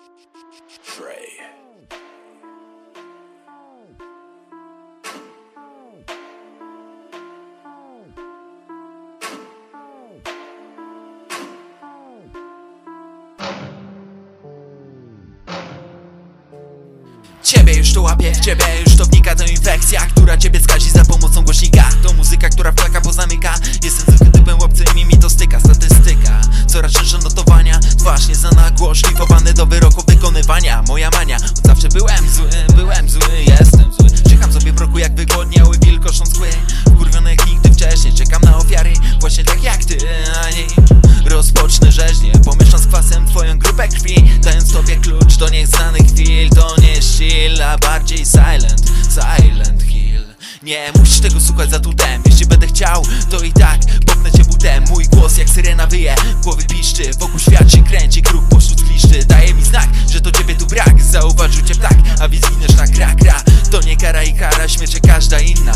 Trey. Ciebie już to łapie, ciebie już to wnika To infekcja, która ciebie skazi Twarz nieznana, głos szlifowany do wyroku wykonywania. Moja mania, od zawsze byłem zły, byłem zły, jestem zły. Czekam sobie w roku jak wygłodniały wilkoszą skły Wkurwiony jak nigdy wcześniej, czekam na ofiary. Właśnie tak jak ty, a nie Rozpocznę rzeźnię, pomieszam z kwasem twoją grupę krwi. Dając tobie klucz do nieznanych chwil To nie chill, a bardziej silent, silent hill. Nie musisz tego słuchać za tutem Jeśli będę chciał, to i tak popnę cię butem. Mój głos jak syrena wyje, w głowie piszczy Wokół świat się kręci każda inna.